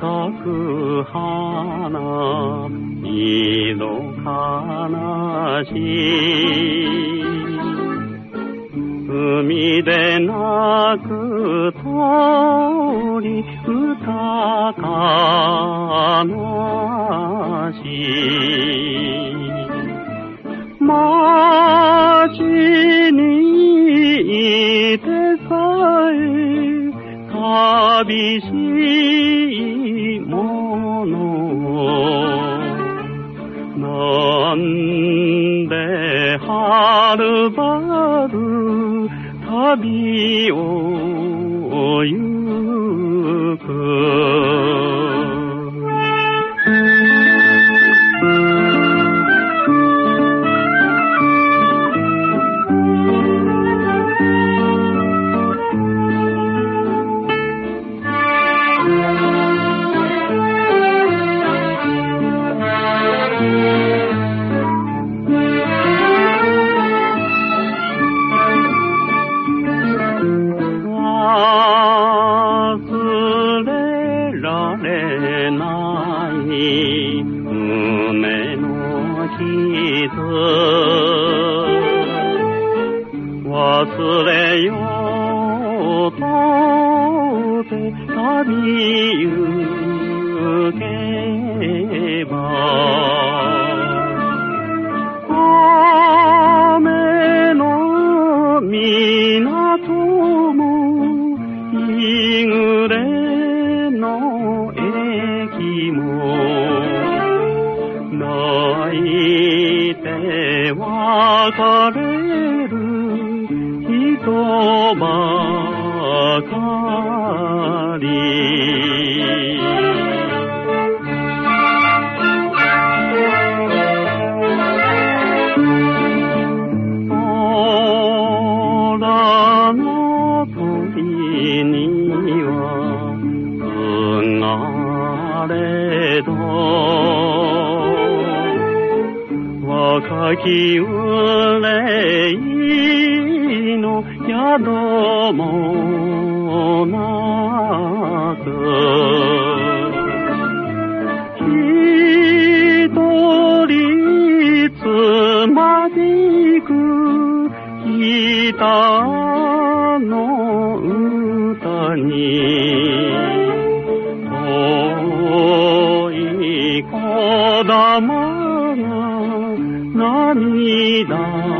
咲く花、いのかなし。海で泣く鳥り歌かなし。街にいてさえ寂しいなんではるばる旅を忘れようとて旅行けば雨の港ばかり。空の鳥にはすがれど。若き憂いの宿もなく一人つまじく北の歌に遠い子玉が涙